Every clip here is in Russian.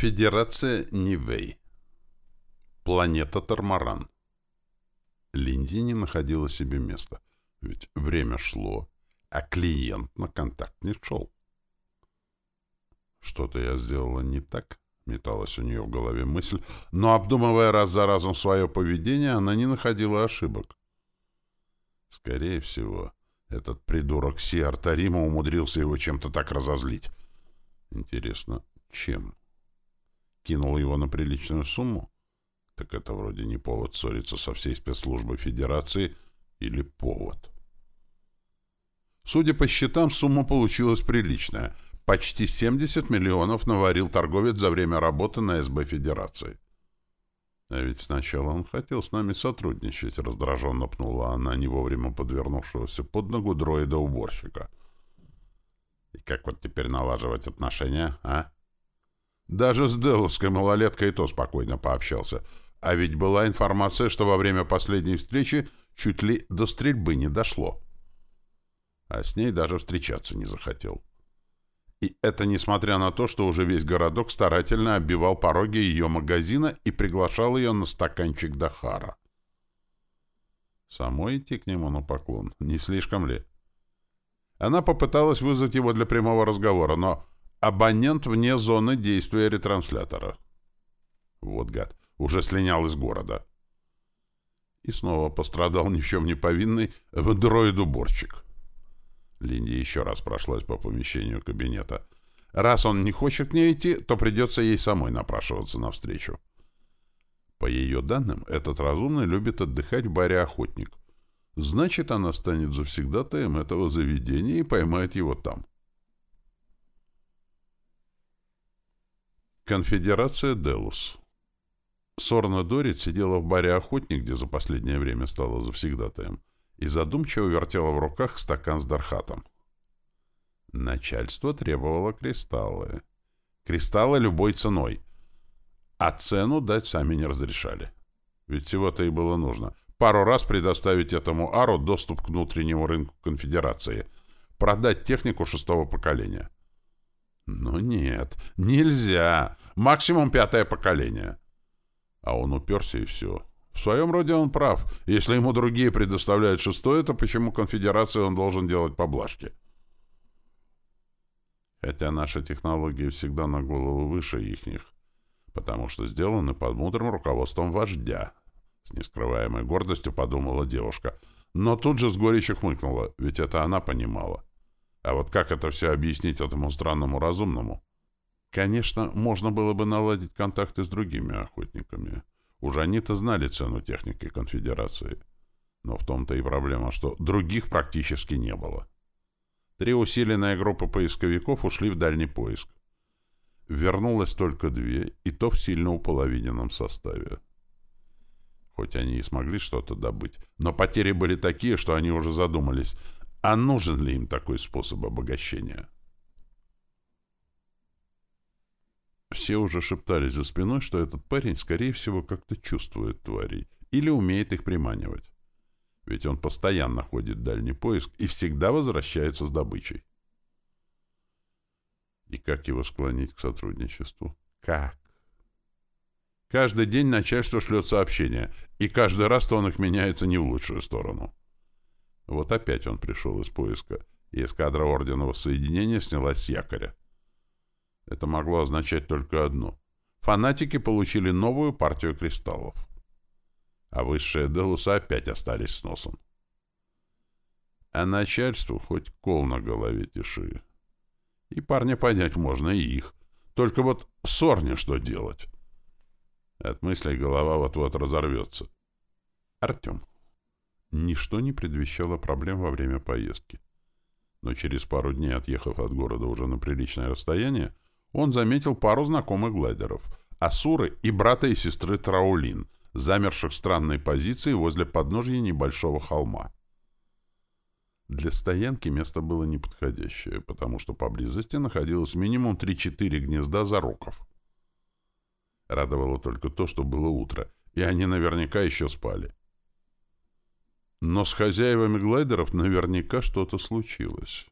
Федерация Нивей. Планета Тормаран. Линди не находила себе места, ведь время шло, а клиент на контакт не шел. Что-то я сделала не так, металась у нее в голове мысль, но, обдумывая раз за разом свое поведение, она не находила ошибок. Скорее всего, этот придурок Си Артарима умудрился его чем-то так разозлить. Интересно, чем? Кинул его на приличную сумму? Так это вроде не повод ссориться со всей спецслужбой Федерации или повод. Судя по счетам, сумма получилась приличная. Почти 70 миллионов наварил торговец за время работы на СБ Федерации. А ведь сначала он хотел с нами сотрудничать, раздраженно пнула она не вовремя подвернувшегося под ногу дроида-уборщика. И как вот теперь налаживать отношения, а? Даже с Деловской малолеткой то спокойно пообщался. А ведь была информация, что во время последней встречи чуть ли до стрельбы не дошло. А с ней даже встречаться не захотел. И это несмотря на то, что уже весь городок старательно оббивал пороги ее магазина и приглашал ее на стаканчик Дахара. Самой идти к нему на поклон, не слишком ли? Она попыталась вызвать его для прямого разговора, но Абонент вне зоны действия ретранслятора. Вот гад, уже слинял из города. И снова пострадал ни в чем не повинный дроид-уборщик. Линди еще раз прошлась по помещению кабинета. Раз он не хочет к ней идти, то придется ей самой напрашиваться навстречу. По ее данным, этот разумный любит отдыхать в баре «Охотник». Значит, она станет завсегдатаем этого заведения и поймает его там. Конфедерация Делус. Сорна Дорит сидела в баре «Охотник», где за последнее время стала завсегдатаем, и задумчиво вертела в руках стакан с дархатом. Начальство требовало кристаллы. Кристаллы любой ценой. А цену дать сами не разрешали. Ведь всего-то и было нужно. Пару раз предоставить этому Ару доступ к внутреннему рынку конфедерации. Продать технику шестого поколения. Но нет, нельзя. Максимум пятое поколение. А он уперся и все. В своем роде он прав. Если ему другие предоставляют шестое, то почему конфедерации он должен делать поблажки? Хотя наши технологии всегда на голову выше ихних, потому что сделаны под мудрым руководством вождя. С нескрываемой гордостью подумала девушка. Но тут же с горечью хмыкнула, ведь это она понимала. А вот как это все объяснить этому странному разумному? Конечно, можно было бы наладить контакты с другими охотниками. Уже они-то знали цену техники конфедерации. Но в том-то и проблема, что других практически не было. Три усиленные группы поисковиков ушли в дальний поиск. Вернулось только две, и то в сильно уполовиненном составе. Хоть они и смогли что-то добыть, но потери были такие, что они уже задумались – а нужен ли им такой способ обогащения? Все уже шептались за спиной, что этот парень, скорее всего, как-то чувствует тварей или умеет их приманивать. Ведь он постоянно ходит в дальний поиск и всегда возвращается с добычей. И как его склонить к сотрудничеству? Как? Каждый день начальство шлет сообщения, и каждый раз то он их меняется не в лучшую сторону. Вот опять он пришел из поиска, и эскадра Орденного Соединения снялась с якоря. Это могло означать только одно. Фанатики получили новую партию кристаллов. А высшие Делуса опять остались с носом. А начальству хоть кол на голове тиши. И парня понять можно, и их. Только вот Сорне что делать? От мыслей голова вот-вот разорвется. Артем. Ничто не предвещало проблем во время поездки. Но через пару дней, отъехав от города уже на приличное расстояние, он заметил пару знакомых глайдеров — Асуры и брата и сестры Траулин, замерших в странной позиции возле подножья небольшого холма. Для стоянки место было неподходящее, потому что поблизости находилось минимум 3-4 гнезда зароков. Радовало только то, что было утро, и они наверняка еще спали. Но с хозяевами глайдеров наверняка что-то случилось.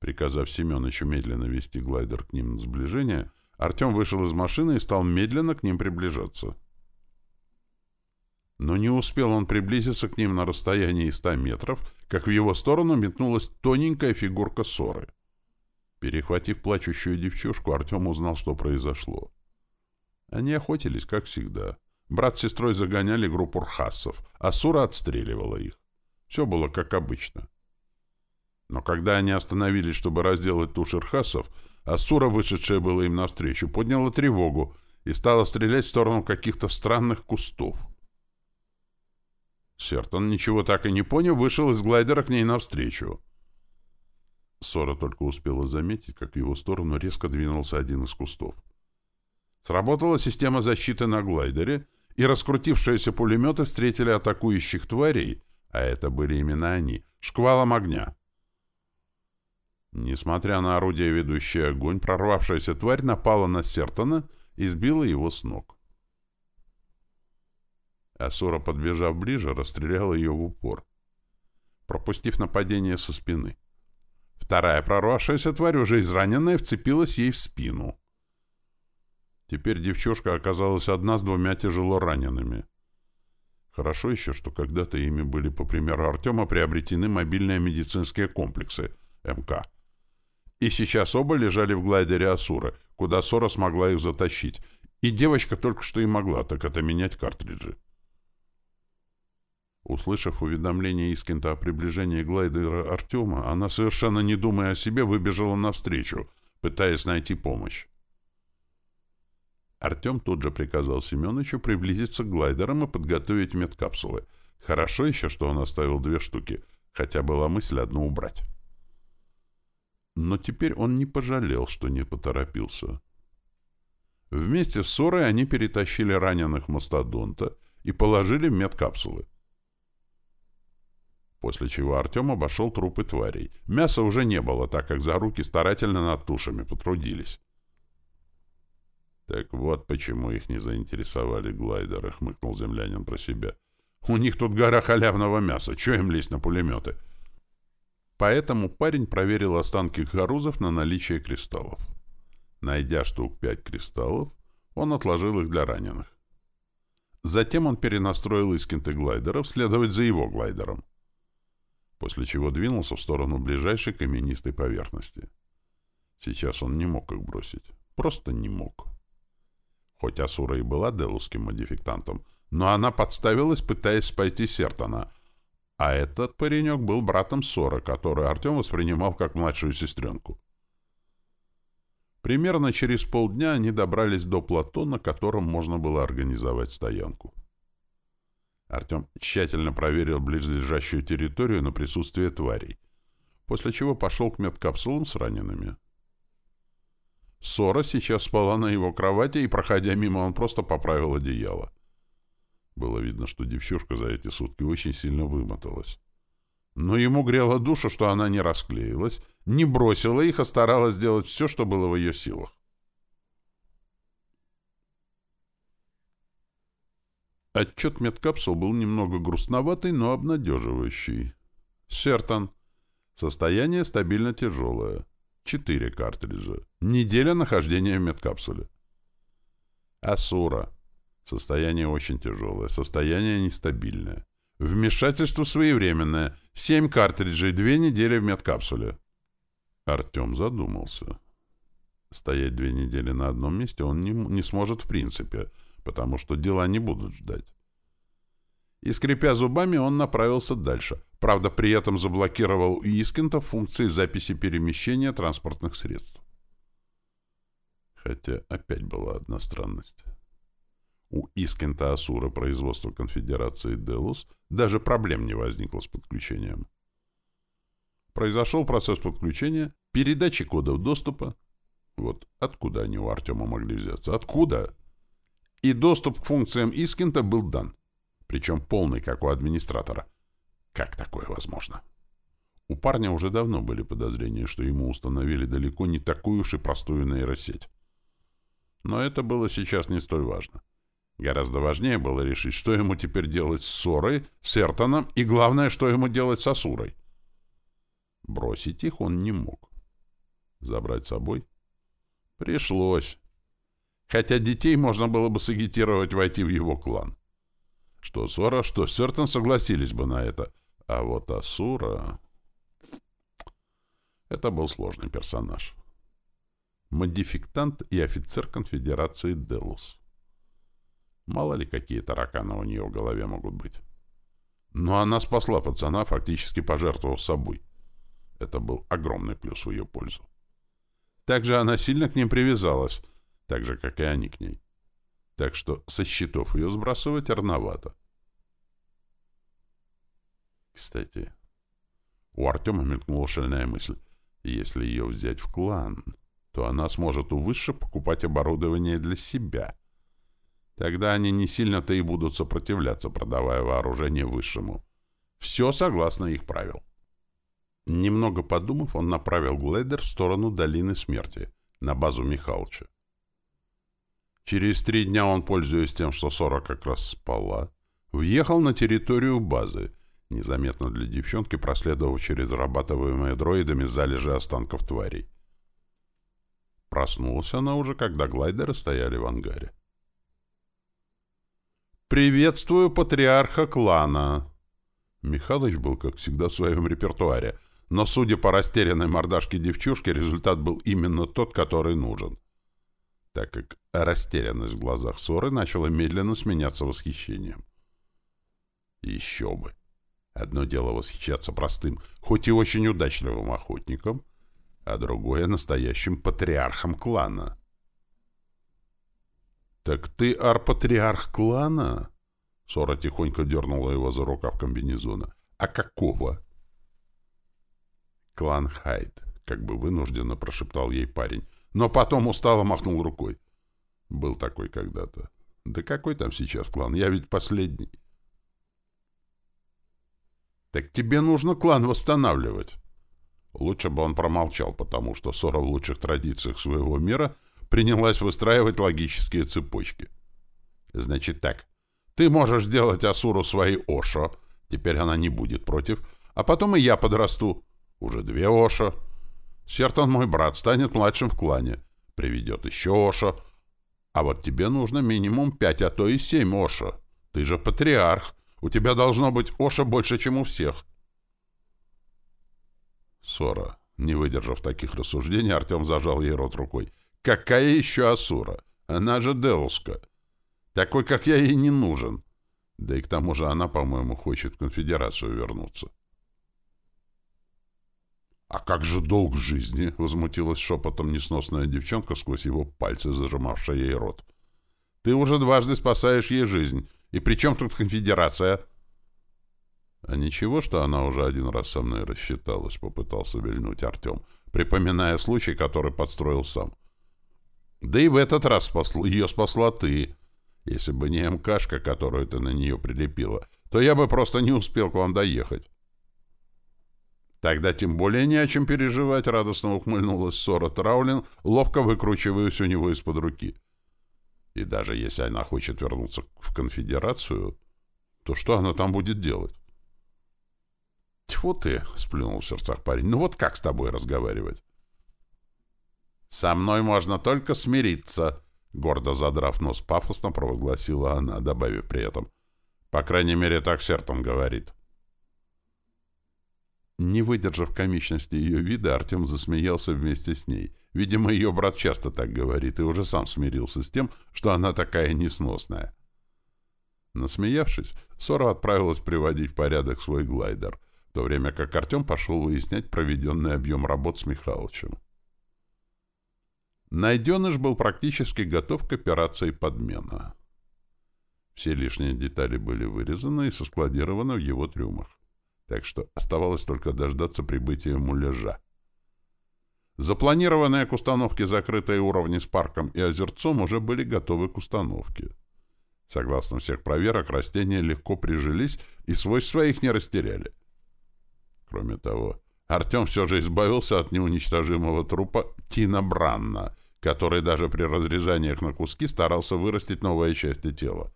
Приказав Семеновичу медленно вести глайдер к ним на сближение, Артем вышел из машины и стал медленно к ним приближаться. Но не успел он приблизиться к ним на расстоянии 100 метров, как в его сторону метнулась тоненькая фигурка ссоры. Перехватив плачущую девчушку, Артем узнал, что произошло. Они охотились, как всегда. Брат с сестрой загоняли группу рхасов, а Сура отстреливала их. Все было как обычно. Но когда они остановились, чтобы разделать туши рхасов, Асура, вышедшая была им навстречу, подняла тревогу и стала стрелять в сторону каких-то странных кустов. Сертон, ничего так и не понял, вышел из глайдера к ней навстречу. Сора только успела заметить, как в его сторону резко двинулся один из кустов. Сработала система защиты на глайдере, и раскрутившиеся пулеметы встретили атакующих тварей, а это были именно они, шквалом огня. Несмотря на орудие, ведущее огонь, прорвавшаяся тварь напала на Сертона и сбила его с ног. Асура, подбежав ближе, расстреляла ее в упор, пропустив нападение со спины. Вторая прорвавшаяся тварь, уже израненная, вцепилась ей в спину. Теперь девчушка оказалась одна с двумя тяжело ранеными. Хорошо еще, что когда-то ими были, по примеру Артема, приобретены мобильные медицинские комплексы, МК. И сейчас оба лежали в глайдере Асуры, куда Сора смогла их затащить. И девочка только что и могла, так это менять картриджи. Услышав уведомление Искента о приближении глайдера Артема, она, совершенно не думая о себе, выбежала навстречу, пытаясь найти помощь. Артем тут же приказал Семеновичу приблизиться к глайдерам и подготовить медкапсулы. Хорошо еще, что он оставил две штуки, хотя была мысль одну убрать. Но теперь он не пожалел, что не поторопился. Вместе с Сорой они перетащили раненых мастодонта и положили медкапсулы после чего Артем обошел трупы тварей. Мяса уже не было, так как за руки старательно над тушами потрудились. «Так вот почему их не заинтересовали глайдеры», — хмыкнул землянин про себя. «У них тут гора халявного мяса, чё им лезть на пулеметы?» Поэтому парень проверил останки гарузов на наличие кристаллов. Найдя штук пять кристаллов, он отложил их для раненых. Затем он перенастроил искинты глайдеров следовать за его глайдером после чего двинулся в сторону ближайшей каменистой поверхности. Сейчас он не мог их бросить. Просто не мог. Хоть Асура и была делусским модификтантом, но она подставилась, пытаясь спойти Сертона, а этот паренек был братом Сора, который Артем воспринимал как младшую сестренку. Примерно через полдня они добрались до плато, на котором можно было организовать стоянку. Артем тщательно проверил близлежащую территорию на присутствие тварей, после чего пошел к медкапсулам с ранеными. Сора сейчас спала на его кровати, и, проходя мимо, он просто поправил одеяло. Было видно, что девчушка за эти сутки очень сильно вымоталась. Но ему грело душу, что она не расклеилась, не бросила их, а старалась сделать все, что было в ее силах. Отчет медкапсул был немного грустноватый, но обнадеживающий. Сертон. Состояние стабильно тяжелое. Четыре картриджа. Неделя нахождения в медкапсуле. Асура. Состояние очень тяжелое. Состояние нестабильное. Вмешательство своевременное. Семь картриджей, две недели в медкапсуле. Артем задумался. Стоять две недели на одном месте он не, не сможет в принципе — потому что дела не будут ждать. И, скрипя зубами, он направился дальше. Правда, при этом заблокировал у Искента функции записи перемещения транспортных средств. Хотя опять была одна странность. У Искента Асура производства конфедерации Делус даже проблем не возникло с подключением. Произошел процесс подключения, передачи кодов доступа. Вот откуда они у Артема могли взяться? Откуда? и доступ к функциям Искента был дан, причем полный, как у администратора. Как такое возможно? У парня уже давно были подозрения, что ему установили далеко не такую уж и простую нейросеть. Но это было сейчас не столь важно. Гораздо важнее было решить, что ему теперь делать с Сорой, с Эртоном и, главное, что ему делать с Асурой. Бросить их он не мог. Забрать с собой? Пришлось. Хотя детей можно было бы сагитировать войти в его клан. Что Сора, что Сертон согласились бы на это. А вот Асура... Это был сложный персонаж. Модификтант и офицер конфедерации Делус. Мало ли какие тараканы у нее в голове могут быть. Но она спасла пацана, фактически пожертвовав собой. Это был огромный плюс в ее пользу. Также она сильно к ним привязалась, так же, как и они к ней. Так что со счетов ее сбрасывать рановато. Кстати, у Артема мелькнула шальная мысль. Если ее взять в клан, то она сможет у высших покупать оборудование для себя. Тогда они не сильно-то и будут сопротивляться, продавая вооружение высшему. Все согласно их правил. Немного подумав, он направил глайдер в сторону долины смерти, на базу Михалыча. Через три дня он, пользуясь тем, что Сора как раз спала, въехал на территорию базы, незаметно для девчонки проследовав через зарабатываемые дроидами залежи останков тварей. Проснулась она уже, когда глайдеры стояли в ангаре. «Приветствую патриарха клана!» Михалыч был, как всегда, в своем репертуаре, но, судя по растерянной мордашке девчушки, результат был именно тот, который нужен. Так как растерянность в глазах Соры начала медленно сменяться восхищением. Еще бы! Одно дело восхищаться простым, хоть и очень удачливым охотником, а другое — настоящим патриархом клана. «Так ты арпатриарх клана?» Сора тихонько дернула его за рукав комбинезона. «А какого?» «Клан Хайд», — как бы вынужденно прошептал ей парень, но потом устало махнул рукой. «Был такой когда-то. Да какой там сейчас клан? Я ведь последний». «Так тебе нужно клан восстанавливать». Лучше бы он промолчал, потому что Сора в лучших традициях своего мира принялась выстраивать логические цепочки. «Значит так, ты можешь сделать Асуру своей Ошо, теперь она не будет против, а потом и я подрасту. Уже две Ошо. Сертон, мой брат, станет младшим в клане, приведет еще Ошо. А вот тебе нужно минимум пять, а то и семь Ошо. Ты же патриарх, у тебя должно быть Оша больше, чем у всех. Сора. Не выдержав таких рассуждений, Артем зажал ей рот рукой. Какая еще Асура? Она же Деуска. Такой, как я, ей не нужен. Да и к тому же она, по-моему, хочет в конфедерацию вернуться. «А как же долг жизни?» — возмутилась шепотом несносная девчонка сквозь его пальцы, зажимавшая ей рот. «Ты уже дважды спасаешь ей жизнь. И при чем тут конфедерация? А ничего, что она уже один раз со мной рассчиталась, попытался вильнуть Артем, припоминая случай, который подстроил сам. Да и в этот раз спаслу, ее спасла ты. Если бы не МКшка, которую ты на нее прилепила, то я бы просто не успел к вам доехать. Тогда тем более не о чем переживать, радостно ухмыльнулась Сора Траулин, ловко выкручиваясь у него из-под руки. И даже если она хочет вернуться в конфедерацию, то что она там будет делать? «Тьфу ты!» — сплюнул в сердцах парень. «Ну вот как с тобой разговаривать?» «Со мной можно только смириться», — гордо задрав нос пафосно провозгласила она, добавив при этом. «По крайней мере, так Сертон говорит». Не выдержав комичности ее вида, Артем засмеялся вместе с ней. Видимо, ее брат часто так говорит и уже сам смирился с тем, что она такая несносная. Насмеявшись, Сора отправилась приводить в порядок свой глайдер, в то время как Артем пошел выяснять проведенный объем работ с Михалычем. Найденыш был практически готов к операции подмена. Все лишние детали были вырезаны и соскладированы в его трюмах так что оставалось только дождаться прибытия муляжа. Запланированные к установке закрытые уровни с парком и озерцом уже были готовы к установке. Согласно всех проверок, растения легко прижились и свойств своих не растеряли. Кроме того, Артем все же избавился от неуничтожимого трупа Тина Бранна, который даже при разрезаниях на куски старался вырастить новые части тела.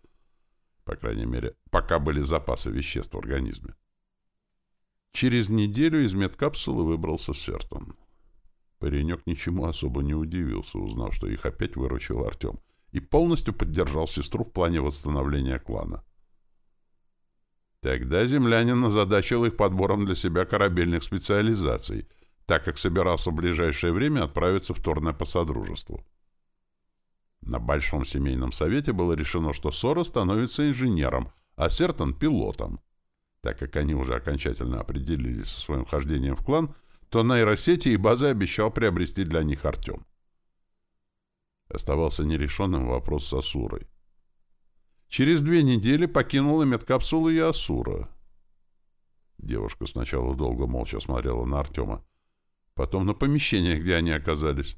По крайней мере, пока были запасы веществ в организме. Через неделю из медкапсулы выбрался Сертон. Паренек ничему особо не удивился, узнав, что их опять выручил Артем, и полностью поддержал сестру в плане восстановления клана. Тогда землянин озадачил их подбором для себя корабельных специализаций, так как собирался в ближайшее время отправиться в Торне по Содружеству. На Большом семейном совете было решено, что Сора становится инженером, а Сертон — пилотом. Так как они уже окончательно определились со своим хождением в клан, то нейросети и базы обещал приобрести для них Артем. Оставался нерешенным вопрос с Асурой. Через две недели покинула медкапсулу и Асура. Девушка сначала долго молча смотрела на Артема, потом на помещение, где они оказались.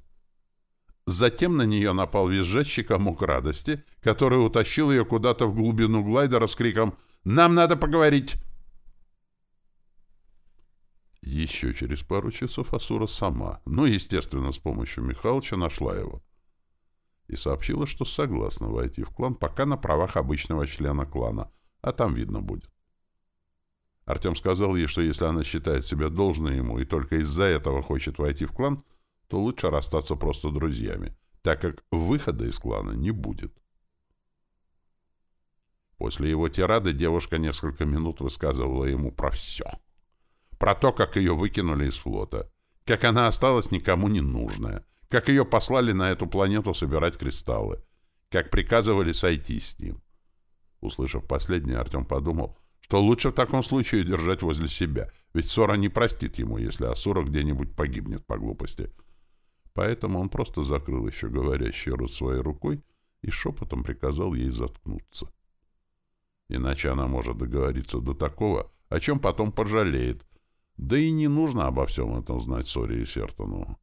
Затем на нее напал визжащий комок радости, который утащил ее куда-то в глубину глайдера с криком «Нам надо поговорить!». Еще через пару часов Асура сама, ну, естественно, с помощью Михалыча, нашла его и сообщила, что согласна войти в клан пока на правах обычного члена клана, а там видно будет. Артем сказал ей, что если она считает себя должной ему и только из-за этого хочет войти в клан, то лучше расстаться просто друзьями, так как выхода из клана не будет. После его тирады девушка несколько минут высказывала ему про все. Про то, как ее выкинули из флота, как она осталась никому не нужная, как ее послали на эту планету собирать кристаллы, как приказывали сойти с ним. Услышав последнее, Артем подумал, что лучше в таком случае держать возле себя, ведь Сора не простит ему, если Асура где-нибудь погибнет по глупости. Поэтому он просто закрыл еще говорящий рот своей рукой и шепотом приказал ей заткнуться. Иначе она может договориться до такого, о чем потом пожалеет. Да и не нужно обо всем этом знать Соре и Сертону.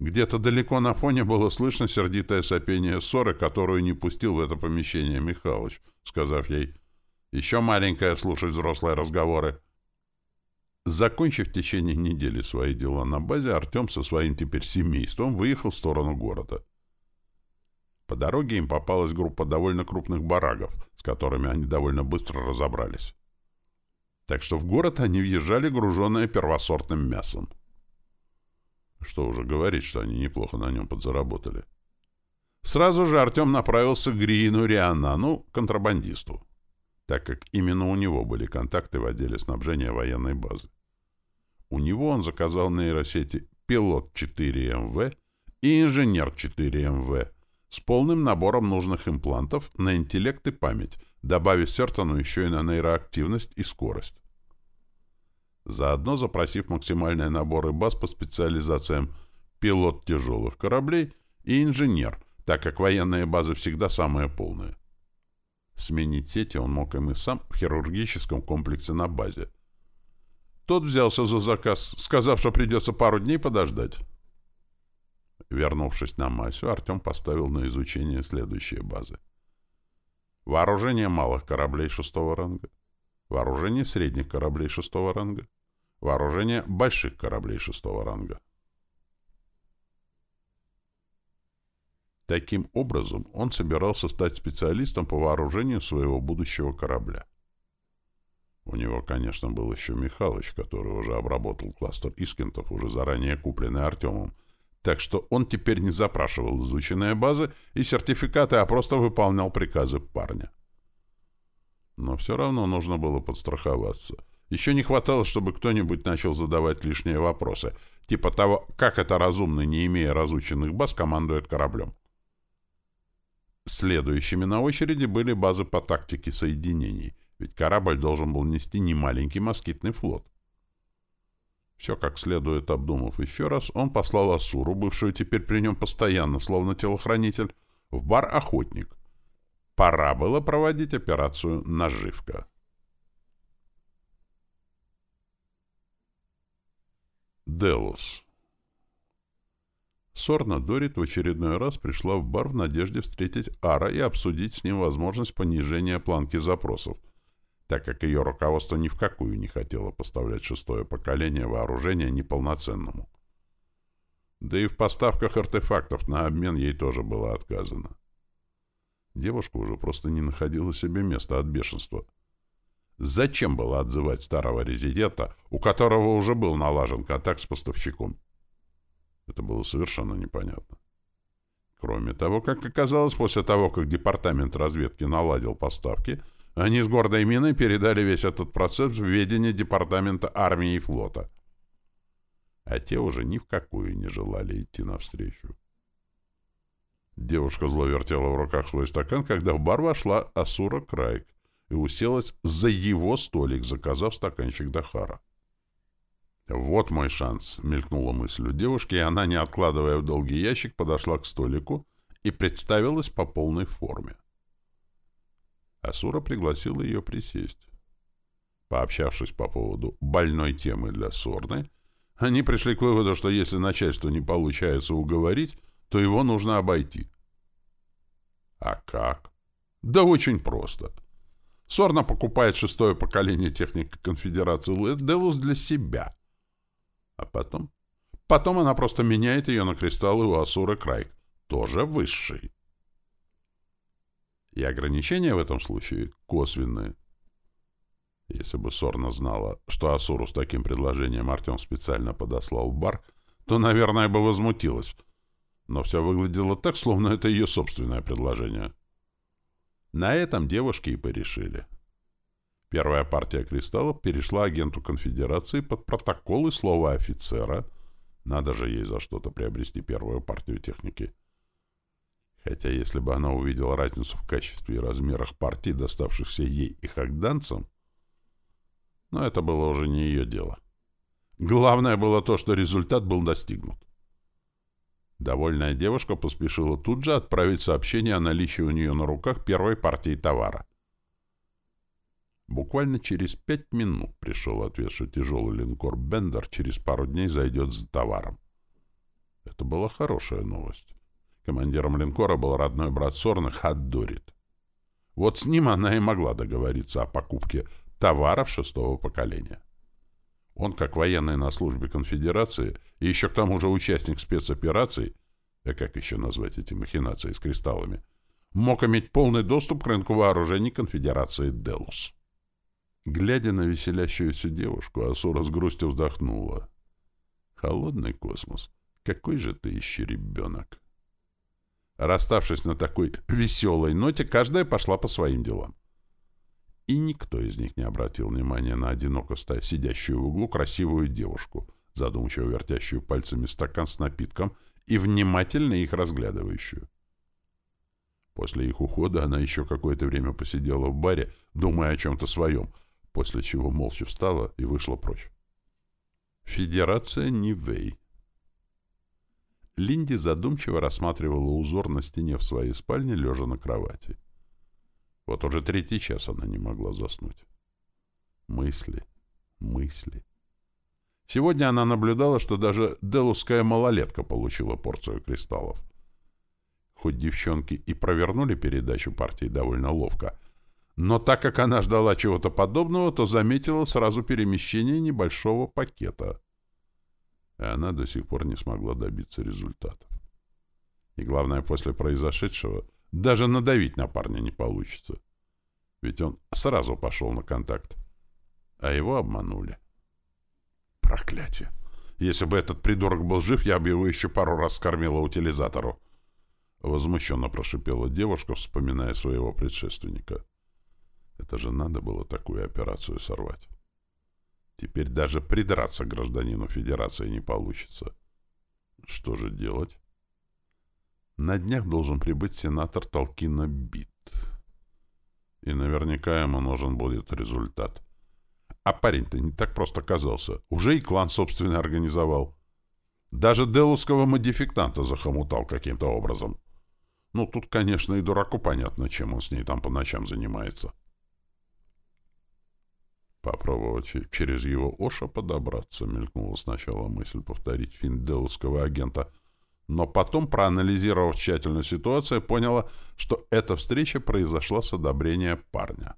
Где-то далеко на фоне было слышно сердитое сопение ссоры, которую не пустил в это помещение Михалыч, сказав ей «Еще маленькая слушать взрослые разговоры». Закончив в течение недели свои дела на базе, Артем со своим теперь семейством выехал в сторону города. По дороге им попалась группа довольно крупных барагов, с которыми они довольно быстро разобрались. Так что в город они въезжали, груженные первосортным мясом. Что уже говорить, что они неплохо на нем подзаработали. Сразу же Артем направился к Гриину Рианану, контрабандисту, так как именно у него были контакты в отделе снабжения военной базы. У него он заказал нейросети «Пилот 4МВ» и «Инженер 4МВ» с полным набором нужных имплантов на интеллект и память, добавив Сертону еще и на нейроактивность и скорость заодно запросив максимальные наборы баз по специализациям пилот тяжелых кораблей и инженер, так как военные базы всегда самые полные. Сменить сети он мог им и сам в хирургическом комплексе на базе. Тот взялся за заказ, сказав, что придется пару дней подождать. Вернувшись на Масю, Артем поставил на изучение следующие базы. Вооружение малых кораблей шестого ранга, вооружение средних кораблей шестого ранга, вооружение больших кораблей шестого ранга. Таким образом, он собирался стать специалистом по вооружению своего будущего корабля. У него, конечно, был еще Михалыч, который уже обработал кластер Искентов, уже заранее купленный Артемом, так что он теперь не запрашивал изученные базы и сертификаты, а просто выполнял приказы парня. Но все равно нужно было подстраховаться. Еще не хватало, чтобы кто-нибудь начал задавать лишние вопросы, типа того, как это разумно, не имея разученных баз, командует кораблем. Следующими на очереди были базы по тактике соединений, ведь корабль должен был нести немаленький москитный флот. Все как следует обдумав еще раз, он послал Асуру, бывшую теперь при нем постоянно, словно телохранитель, в бар «Охотник», Пора было проводить операцию «Наживка». Делос. Сорна Дорит в очередной раз пришла в бар в надежде встретить Ара и обсудить с ним возможность понижения планки запросов, так как ее руководство ни в какую не хотело поставлять шестое поколение вооружения неполноценному. Да и в поставках артефактов на обмен ей тоже было отказано. Девушка уже просто не находила себе места от бешенства. Зачем было отзывать старого резидента, у которого уже был налажен контакт с поставщиком? Это было совершенно непонятно. Кроме того, как оказалось, после того, как департамент разведки наладил поставки, они с гордой миной передали весь этот процесс в ведение департамента армии и флота. А те уже ни в какую не желали идти навстречу. Девушка зло вертела в руках свой стакан, когда в бар вошла Асура Крайк и уселась за его столик, заказав стаканчик Дахара. «Вот мой шанс», — мелькнула мысль у девушки, и она, не откладывая в долгий ящик, подошла к столику и представилась по полной форме. Асура пригласила ее присесть. Пообщавшись по поводу больной темы для Сорны, они пришли к выводу, что если начальство не получается уговорить, то его нужно обойти. А как? Да очень просто. Сорна покупает шестое поколение техники конфедерации Делус для себя. А потом? Потом она просто меняет ее на кристаллы у Асуры Крайк, тоже высший. И ограничения в этом случае косвенные. Если бы Сорна знала, что Асуру с таким предложением Артем специально подослал в бар, то, наверное, бы возмутилась. Но все выглядело так, словно это ее собственное предложение. На этом девушки и порешили. Первая партия кристаллов перешла агенту конфедерации под протокол и слово офицера. Надо же ей за что-то приобрести первую партию техники. Хотя если бы она увидела разницу в качестве и размерах партий, доставшихся ей и хагданцам, но это было уже не ее дело. Главное было то, что результат был достигнут. Довольная девушка поспешила тут же отправить сообщение о наличии у нее на руках первой партии товара. Буквально через пять минут пришел ответ, что тяжелый линкор «Бендер» через пару дней зайдет за товаром. Это была хорошая новость. Командиром линкора был родной брат Сорны Хаддурит. Вот с ним она и могла договориться о покупке товаров шестого поколения. Он, как военный на службе конфедерации, и еще к тому же участник спецопераций, а как еще назвать эти махинации с кристаллами, мог иметь полный доступ к рынку вооружений конфедерации Делус. Глядя на веселящуюся девушку, Асура с грустью вздохнула. «Холодный космос, какой же ты еще ребенок!» Расставшись на такой веселой ноте, каждая пошла по своим делам и никто из них не обратил внимания на одиноко сидящую в углу красивую девушку, задумчиво вертящую пальцами стакан с напитком и внимательно их разглядывающую. После их ухода она еще какое-то время посидела в баре, думая о чем-то своем, после чего молча встала и вышла прочь. Федерация Нивей Линди задумчиво рассматривала узор на стене в своей спальне, лежа на кровати. Вот уже третий час она не могла заснуть. Мысли, мысли. Сегодня она наблюдала, что даже делусская малолетка получила порцию кристаллов. Хоть девчонки и провернули передачу партии довольно ловко, но так как она ждала чего-то подобного, то заметила сразу перемещение небольшого пакета. И она до сих пор не смогла добиться результатов. И главное, после произошедшего — даже надавить на парня не получится. Ведь он сразу пошел на контакт. А его обманули. Проклятие! Если бы этот придурок был жив, я бы его еще пару раз скормила утилизатору. Возмущенно прошипела девушка, вспоминая своего предшественника. Это же надо было такую операцию сорвать. Теперь даже придраться гражданину Федерации не получится. Что же делать? На днях должен прибыть сенатор Толкина Бит. И наверняка ему нужен будет результат. А парень-то не так просто оказался. Уже и клан собственный организовал. Даже делусского модификтанта захомутал каким-то образом. Ну, тут, конечно, и дураку понятно, чем он с ней там по ночам занимается. Попробовать через его Оша подобраться, мелькнула сначала мысль повторить финт делусского агента — но потом, проанализировав тщательно ситуацию, поняла, что эта встреча произошла с одобрения парня.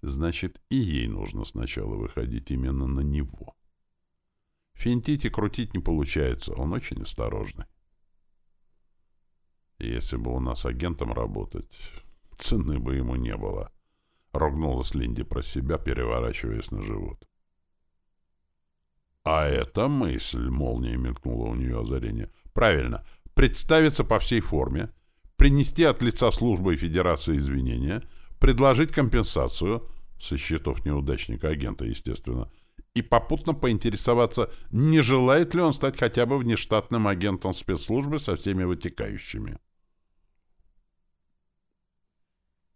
Значит, и ей нужно сначала выходить именно на него. Финтить и крутить не получается, он очень осторожный. Если бы у нас агентом работать, цены бы ему не было. Рогнулась Линди про себя, переворачиваясь на живот. А эта мысль, молнией мелькнула у нее озарение. Правильно, представиться по всей форме, принести от лица службы и федерации извинения, предложить компенсацию, со счетов неудачника агента, естественно, и попутно поинтересоваться, не желает ли он стать хотя бы внештатным агентом спецслужбы со всеми вытекающими.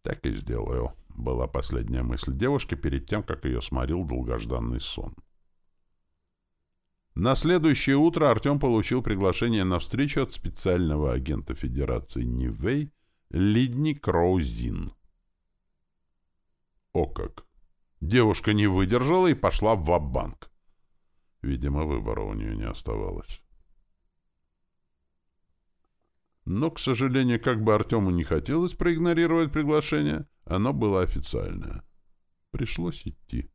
«Так и сделаю», — была последняя мысль девушки перед тем, как ее сморил долгожданный сон. На следующее утро Артем получил приглашение на встречу от специального агента Федерации Нивэй Лидни Кроузин. О как! Девушка не выдержала и пошла в банк Видимо, выбора у нее не оставалось. Но, к сожалению, как бы Артему не хотелось проигнорировать приглашение, оно было официальное. Пришлось идти.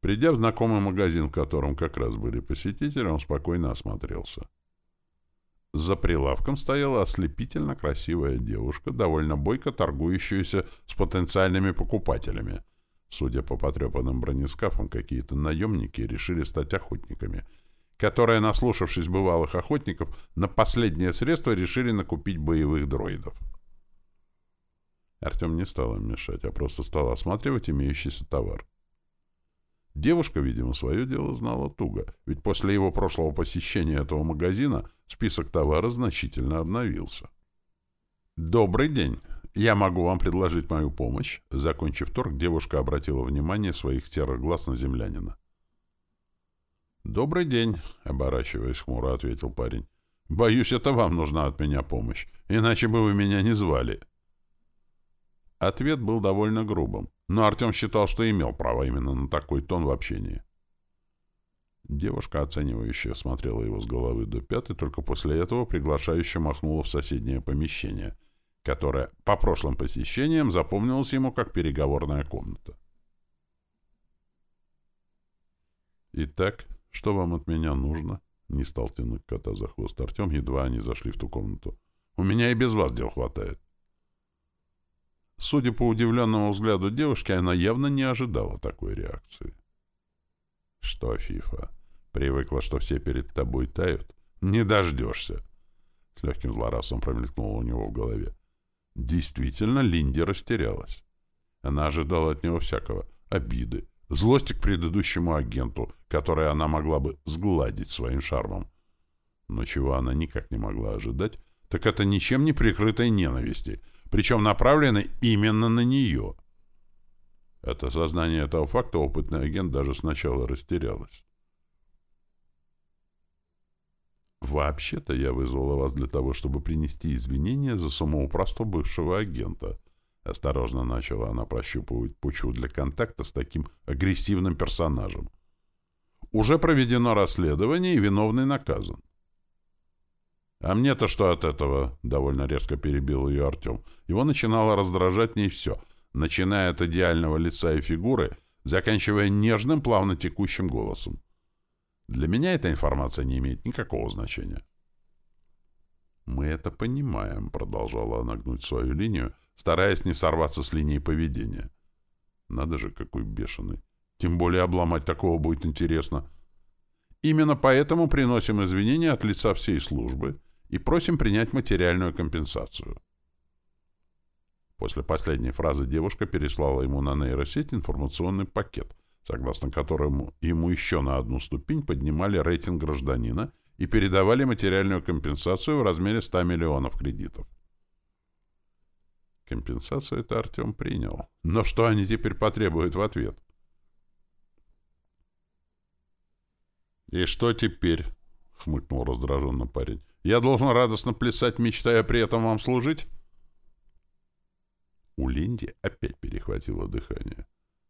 Придя в знакомый магазин, в котором как раз были посетители, он спокойно осмотрелся. За прилавком стояла ослепительно красивая девушка, довольно бойко торгующаяся с потенциальными покупателями. Судя по потрепанным бронескафам, какие-то наемники решили стать охотниками, которые, наслушавшись бывалых охотников, на последнее средство решили накупить боевых дроидов. Артем не стал им мешать, а просто стал осматривать имеющийся товар. Девушка, видимо, свое дело знала туго, ведь после его прошлого посещения этого магазина список товара значительно обновился. «Добрый день! Я могу вам предложить мою помощь?» Закончив торг, девушка обратила внимание своих серых глаз на землянина. «Добрый день!» — оборачиваясь хмуро, ответил парень. «Боюсь, это вам нужна от меня помощь, иначе бы вы меня не звали». Ответ был довольно грубым, но Артем считал, что имел право именно на такой тон в общении. Девушка, оценивающая, смотрела его с головы до пят и только после этого приглашающе махнула в соседнее помещение, которое по прошлым посещениям запомнилось ему как переговорная комната. «Итак, что вам от меня нужно?» — не стал тянуть кота за хвост Артем, едва они зашли в ту комнату. «У меня и без вас дел хватает». Судя по удивленному взгляду девушки, она явно не ожидала такой реакции. «Что, Фифа, привыкла, что все перед тобой тают? Не дождешься!» С легким злорадством промелькнуло у него в голове. Действительно, Линди растерялась. Она ожидала от него всякого — обиды, злости к предыдущему агенту, которое она могла бы сгладить своим шармом. Но чего она никак не могла ожидать, так это ничем не прикрытой ненависти — причем направлены именно на нее. От осознания этого факта опытный агент даже сначала растерялась. «Вообще-то я вызвала вас для того, чтобы принести извинения за самоуправство бывшего агента», Осторожно начала она прощупывать почву для контакта с таким агрессивным персонажем. Уже проведено расследование, и виновный наказан. «А мне-то что от этого?» — довольно резко перебил ее Артем. Его начинало раздражать не все, начиная от идеального лица и фигуры, заканчивая нежным, плавно текущим голосом. Для меня эта информация не имеет никакого значения. «Мы это понимаем», — продолжала она гнуть свою линию, стараясь не сорваться с линии поведения. «Надо же, какой бешеный! Тем более обломать такого будет интересно. Именно поэтому приносим извинения от лица всей службы» и просим принять материальную компенсацию. После последней фразы девушка переслала ему на нейросеть информационный пакет, согласно которому ему еще на одну ступень поднимали рейтинг гражданина и передавали материальную компенсацию в размере 100 миллионов кредитов. Компенсацию это Артем принял. Но что они теперь потребуют в ответ? «И что теперь?» — хмыкнул раздраженно парень. Я должен радостно плясать, мечтая при этом вам служить? У Линди опять перехватило дыхание.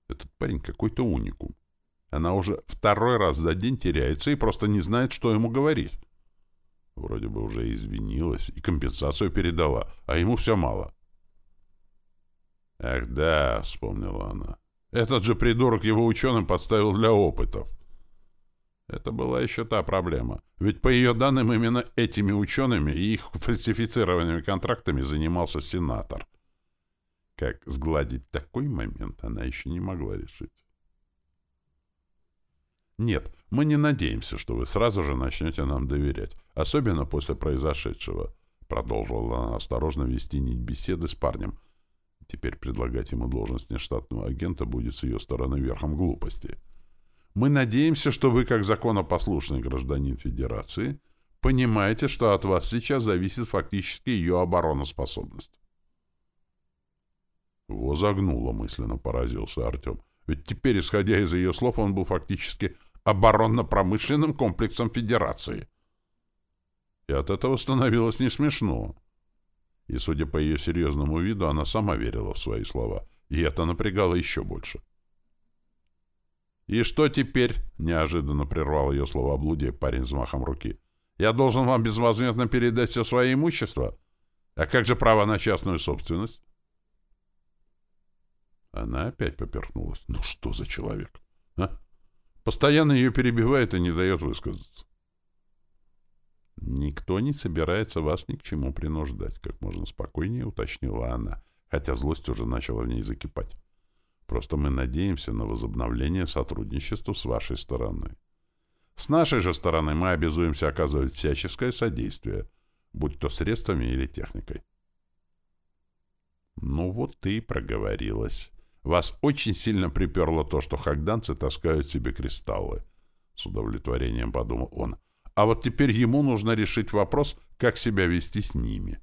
Этот парень какой-то уникум. Она уже второй раз за день теряется и просто не знает, что ему говорить. Вроде бы уже извинилась и компенсацию передала, а ему все мало. «Ах да», — вспомнила она, — «этот же придурок его ученым подставил для опытов». Это была еще та проблема. Ведь по ее данным именно этими учеными и их фальсифицированными контрактами занимался сенатор. Как сгладить такой момент, она еще не могла решить. Нет, мы не надеемся, что вы сразу же начнете нам доверять. особенно после произошедшего. Продолжила она осторожно вести нить беседы с парнем. Теперь предлагать ему должность нештатного агента будет с ее стороны верхом глупости. Мы надеемся, что вы, как законопослушный гражданин Федерации, понимаете, что от вас сейчас зависит фактически ее обороноспособность. Его загнуло, мысленно поразился Артем. Ведь теперь, исходя из ее слов, он был фактически оборонно-промышленным комплексом Федерации. И от этого становилось не смешно. И, судя по ее серьезному виду, она сама верила в свои слова. И это напрягало еще больше. «И что теперь?» — неожиданно прервал ее слова блуде парень взмахом руки. «Я должен вам безвозмездно передать все свое имущество? А как же право на частную собственность?» Она опять поперхнулась. «Ну что за человек? А? Постоянно ее перебивает и не дает высказаться. «Никто не собирается вас ни к чему принуждать», — как можно спокойнее уточнила она, хотя злость уже начала в ней закипать. «Просто мы надеемся на возобновление сотрудничества с вашей стороны. С нашей же стороны мы обязуемся оказывать всяческое содействие, будь то средствами или техникой». «Ну вот ты и проговорилась. Вас очень сильно приперло то, что хагданцы таскают себе кристаллы», — с удовлетворением подумал он. — а вот теперь ему нужно решить вопрос, как себя вести с ними.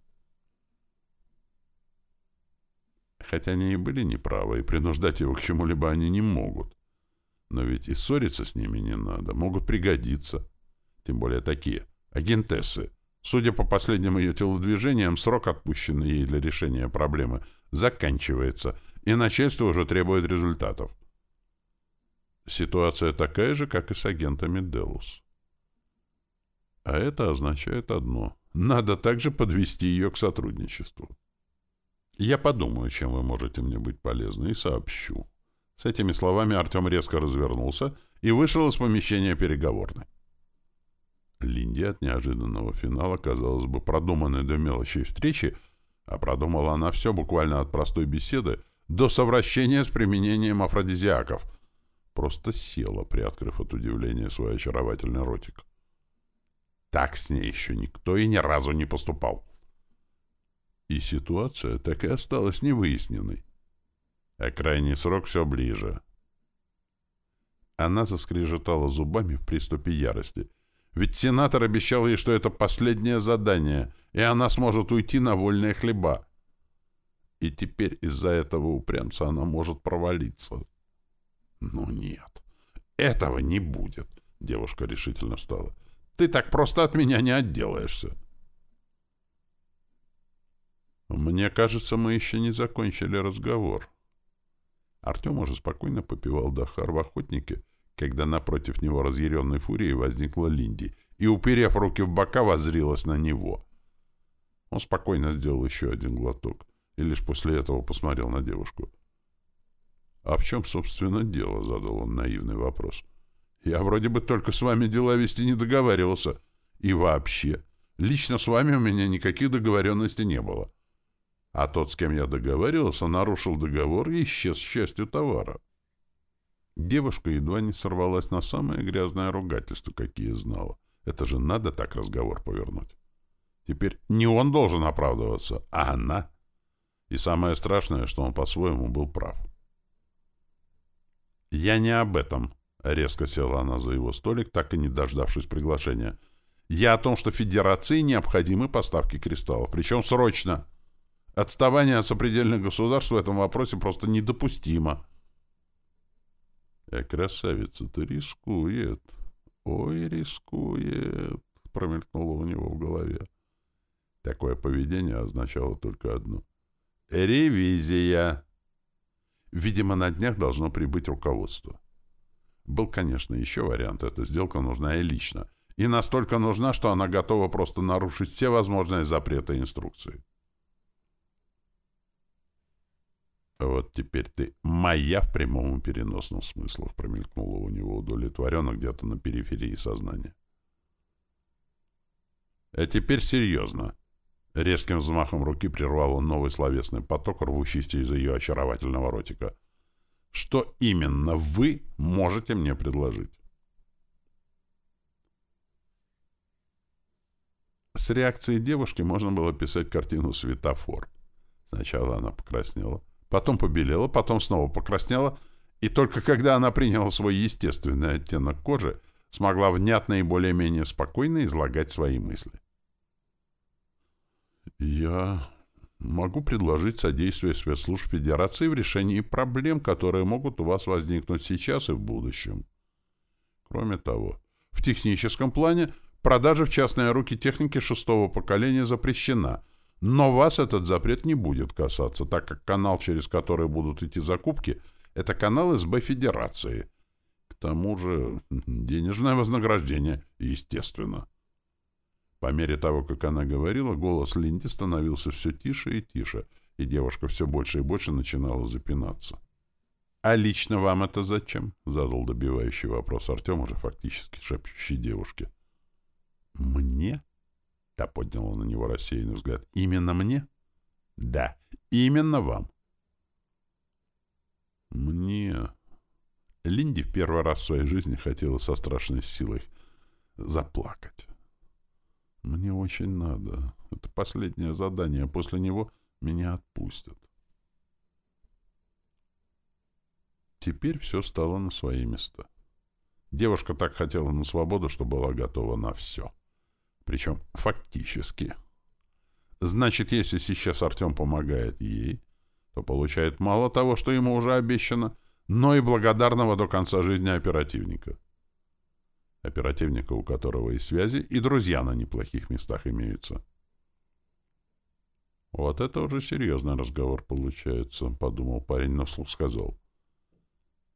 Хотя они и были неправы, и принуждать его к чему-либо они не могут. Но ведь и ссориться с ними не надо, могут пригодиться. Тем более такие, агентессы. Судя по последним ее телодвижениям, срок, отпущенный ей для решения проблемы, заканчивается, и начальство уже требует результатов. Ситуация такая же, как и с агентами Делус. А это означает одно. Надо также подвести ее к сотрудничеству. Я подумаю, чем вы можете мне быть полезны, и сообщу. С этими словами Артем резко развернулся и вышел из помещения переговорной. Линди от неожиданного финала, казалось бы, продуманной до мелочей встречи, а продумала она все буквально от простой беседы до совращения с применением афродизиаков. Просто села, приоткрыв от удивления свой очаровательный ротик. Так с ней еще никто и ни разу не поступал. И ситуация так и осталась невыясненной. А крайний срок все ближе. Она заскрежетала зубами в приступе ярости. Ведь сенатор обещал ей, что это последнее задание, и она сможет уйти на вольные хлеба. И теперь из-за этого упрямца она может провалиться. Ну нет, этого не будет, девушка решительно встала. Ты так просто от меня не отделаешься. Мне кажется, мы еще не закончили разговор. Артем уже спокойно попивал Дахар в охотнике, когда напротив него разъяренной фурией возникла Линди и, уперев руки в бока, воззрилась на него. Он спокойно сделал еще один глоток и лишь после этого посмотрел на девушку. «А в чем, собственно, дело?» — задал он наивный вопрос. — я вроде бы только с вами дела вести не договаривался. И вообще, лично с вами у меня никаких договоренностей не было. А тот, с кем я договаривался, нарушил договор и исчез с частью товара. Девушка едва не сорвалась на самое грязное ругательство, какие знала. Это же надо так разговор повернуть. Теперь не он должен оправдываться, а она. И самое страшное, что он по-своему был прав. «Я не об этом», Резко села она за его столик, так и не дождавшись приглашения. «Я о том, что Федерации необходимы поставки кристаллов, причем срочно. Отставание от сопредельных государств в этом вопросе просто недопустимо». «Э, красавица-то рискует. Ой, рискует», — промелькнуло у него в голове. Такое поведение означало только одно. «Ревизия». Видимо, на днях должно прибыть руководство. Был, конечно, еще вариант. Эта сделка нужна и лично. И настолько нужна, что она готова просто нарушить все возможные запреты и инструкции. «Вот теперь ты моя в прямом и переносном смыслах», промелькнула у него удовлетворенно где-то на периферии сознания. «А теперь серьезно». Резким взмахом руки прервал он новый словесный поток, рвущийся из ее очаровательного ротика — что именно вы можете мне предложить? С реакцией девушки можно было писать картину «Светофор». Сначала она покраснела, потом побелела, потом снова покраснела, и только когда она приняла свой естественный оттенок кожи, смогла внятно и более-менее спокойно излагать свои мысли. «Я могу предложить содействие спецслужб Федерации в решении проблем, которые могут у вас возникнуть сейчас и в будущем. Кроме того, в техническом плане продажа в частные руки техники шестого поколения запрещена, но вас этот запрет не будет касаться, так как канал, через который будут идти закупки, это канал СБ Федерации. К тому же денежное вознаграждение, естественно. По мере того, как она говорила, голос Линди становился все тише и тише, и девушка все больше и больше начинала запинаться. «А лично вам это зачем?» — задал добивающий вопрос Артем, уже фактически шепчущий девушке. «Мне?» — та подняла на него рассеянный взгляд. «Именно мне?» «Да, именно вам». «Мне...» Линди в первый раз в своей жизни хотела со страшной силой заплакать. Мне очень надо. Это последнее задание. После него меня отпустят. Теперь все стало на свои места. Девушка так хотела на свободу, что была готова на все. Причем фактически. Значит, если сейчас Артем помогает ей, то получает мало того, что ему уже обещано, но и благодарного до конца жизни оперативника оперативника, у которого и связи, и друзья на неплохих местах имеются. «Вот это уже серьезный разговор получается», — подумал парень, но вслух сказал.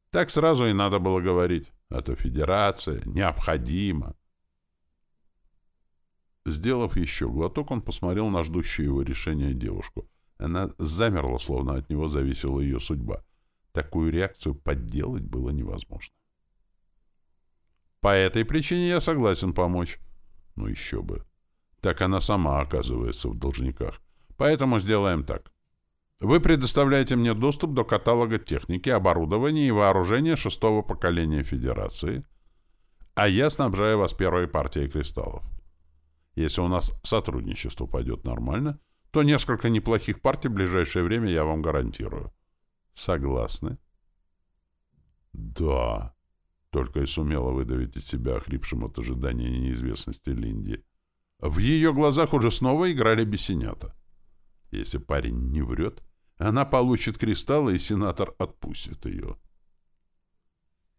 «Так сразу и надо было говорить. Это федерация, необходимо». Сделав еще глоток, он посмотрел на ждущую его решение девушку. Она замерла, словно от него зависела ее судьба. Такую реакцию подделать было невозможно. По этой причине я согласен помочь. Ну еще бы. Так она сама оказывается в должниках. Поэтому сделаем так. Вы предоставляете мне доступ до каталога техники, оборудования и вооружения шестого поколения Федерации, а я снабжаю вас первой партией кристаллов. Если у нас сотрудничество пойдет нормально, то несколько неплохих партий в ближайшее время я вам гарантирую. Согласны? Да. Только и сумела выдавить из себя охрипшим от ожидания неизвестности Линди. В ее глазах уже снова играли бесенята. Если парень не врет, она получит кристаллы, и сенатор отпустит ее.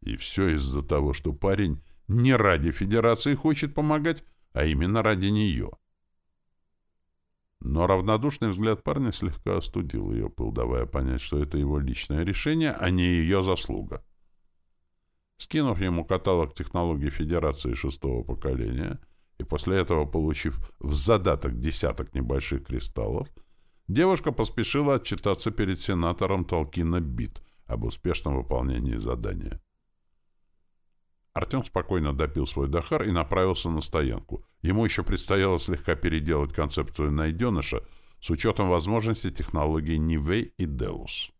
И все из-за того, что парень не ради Федерации хочет помогать, а именно ради нее. Но равнодушный взгляд парня слегка остудил ее пыл, давая понять, что это его личное решение, а не ее заслуга. Скинув ему каталог технологий Федерации шестого поколения и после этого получив в задаток десяток небольших кристаллов, девушка поспешила отчитаться перед сенатором Толкина Бит об успешном выполнении задания. Артем спокойно допил свой Дахар и направился на стоянку. Ему еще предстояло слегка переделать концепцию найденыша с учетом возможностей технологий Нивей и Делус.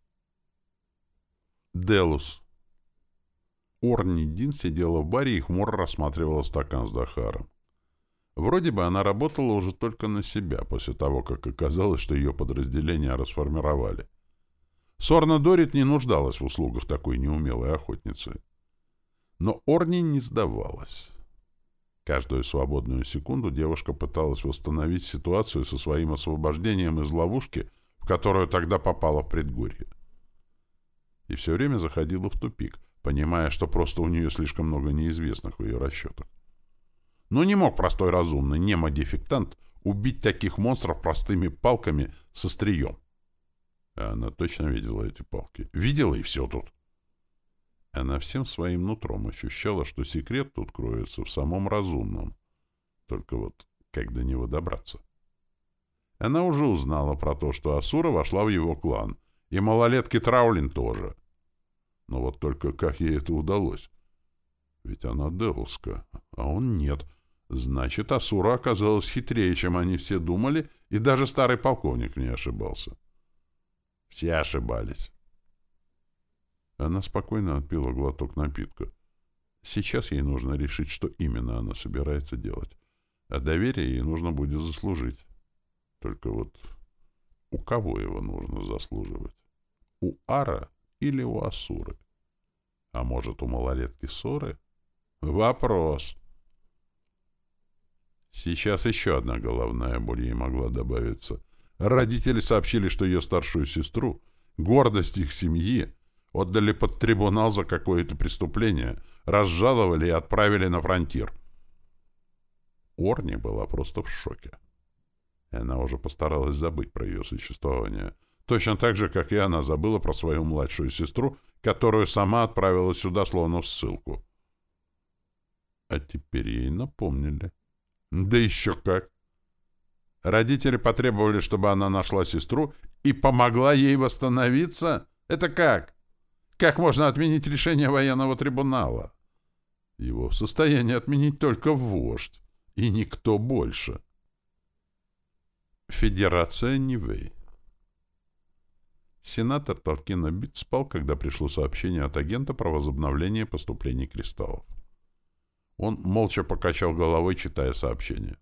Делус Орни Дин сидела в баре и хмуро рассматривала стакан с Дахаром. Вроде бы она работала уже только на себя, после того, как оказалось, что ее подразделения расформировали. Сорна Дорит не нуждалась в услугах такой неумелой охотницы. Но Орни не сдавалась. Каждую свободную секунду девушка пыталась восстановить ситуацию со своим освобождением из ловушки, в которую тогда попала в предгорье. И все время заходила в тупик — понимая, что просто у нее слишком много неизвестных в ее расчетах. Но не мог простой разумный, не модификтант, убить таких монстров простыми палками со стрием. А она точно видела эти палки. Видела и все тут. Она всем своим нутром ощущала, что секрет тут кроется в самом разумном. Только вот как до него добраться? Она уже узнала про то, что Асура вошла в его клан, и малолетки Траулин тоже — но вот только как ей это удалось? Ведь она Делуска, а он нет. Значит, Асура оказалась хитрее, чем они все думали, и даже старый полковник не ошибался. Все ошибались. Она спокойно отпила глоток напитка. Сейчас ей нужно решить, что именно она собирается делать. А доверие ей нужно будет заслужить. Только вот у кого его нужно заслуживать? У Ара или у Асуры? А может, у малолетки Соры? Вопрос. Сейчас еще одна головная боль ей могла добавиться. Родители сообщили, что ее старшую сестру, гордость их семьи, отдали под трибунал за какое-то преступление, разжаловали и отправили на фронтир. Орни была просто в шоке. Она уже постаралась забыть про ее существование. Точно так же, как и она забыла про свою младшую сестру, которую сама отправила сюда словно в ссылку. А теперь ей напомнили. Да еще как! Родители потребовали, чтобы она нашла сестру и помогла ей восстановиться? Это как? Как можно отменить решение военного трибунала? Его в состоянии отменить только вождь, и никто больше. Федерация Нивэй Сенатор Толкина Бит спал, когда пришло сообщение от агента про возобновление поступлений кристаллов. Он молча покачал головой, читая сообщение.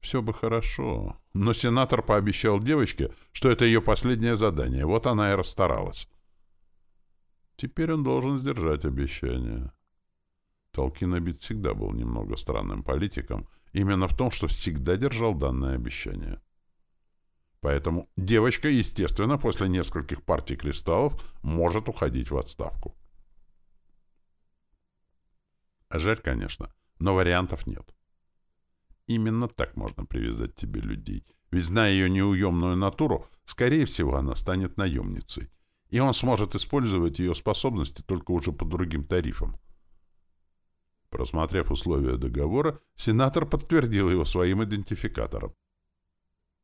Все бы хорошо, но сенатор пообещал девочке, что это ее последнее задание, вот она и расстаралась. Теперь он должен сдержать обещание. Толкинобит всегда был немного странным политиком, именно в том, что всегда держал данное обещание. Поэтому девочка, естественно, после нескольких партий кристаллов может уходить в отставку. Жаль, конечно, но вариантов нет. Именно так можно привязать тебе людей. Ведь, зная ее неуемную натуру, скорее всего, она станет наемницей и он сможет использовать ее способности только уже по другим тарифам. Просмотрев условия договора, сенатор подтвердил его своим идентификатором.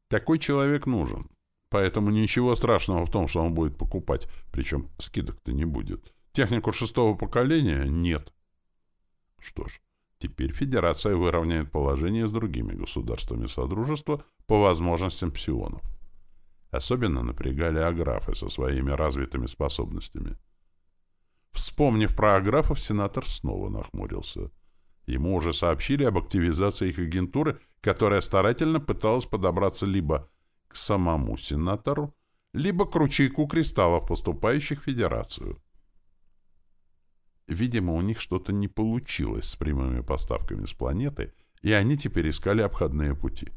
Такой человек нужен, поэтому ничего страшного в том, что он будет покупать, причем скидок-то не будет. Технику шестого поколения нет. Что ж, теперь Федерация выровняет положение с другими государствами Содружества по возможностям псионов. Особенно напрягали аграфы со своими развитыми способностями. Вспомнив про аграфов, сенатор снова нахмурился. Ему уже сообщили об активизации их агентуры, которая старательно пыталась подобраться либо к самому сенатору, либо к ручейку кристаллов, поступающих в Федерацию. Видимо, у них что-то не получилось с прямыми поставками с планеты, и они теперь искали обходные пути.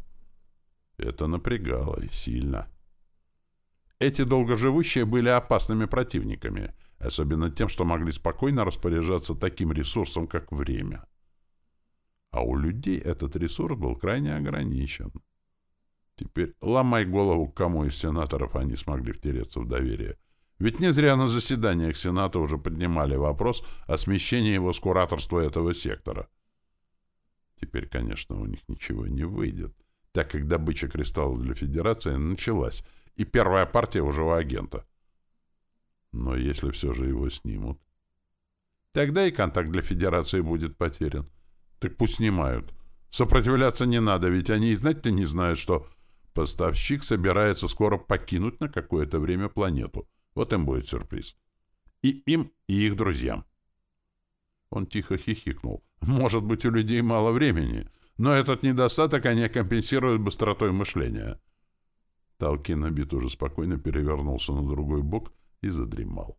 Это напрягало и сильно. Эти долгоживущие были опасными противниками, особенно тем, что могли спокойно распоряжаться таким ресурсом, как время. А у людей этот ресурс был крайне ограничен. Теперь ломай голову, кому из сенаторов они смогли втереться в доверие. Ведь не зря на заседаниях Сената уже поднимали вопрос о смещении его с кураторства этого сектора. Теперь, конечно, у них ничего не выйдет, так как добыча кристаллов для Федерации началась, и первая партия уже агента. Но если все же его снимут, тогда и контакт для Федерации будет потерян. Так пусть снимают. Сопротивляться не надо, ведь они и знать-то не знают, что поставщик собирается скоро покинуть на какое-то время планету. Вот им будет сюрприз. И им, и их друзьям. Он тихо хихикнул. Может быть, у людей мало времени, но этот недостаток они компенсируют быстротой мышления. Талкин обид уже спокойно перевернулся на другой бок и задремал.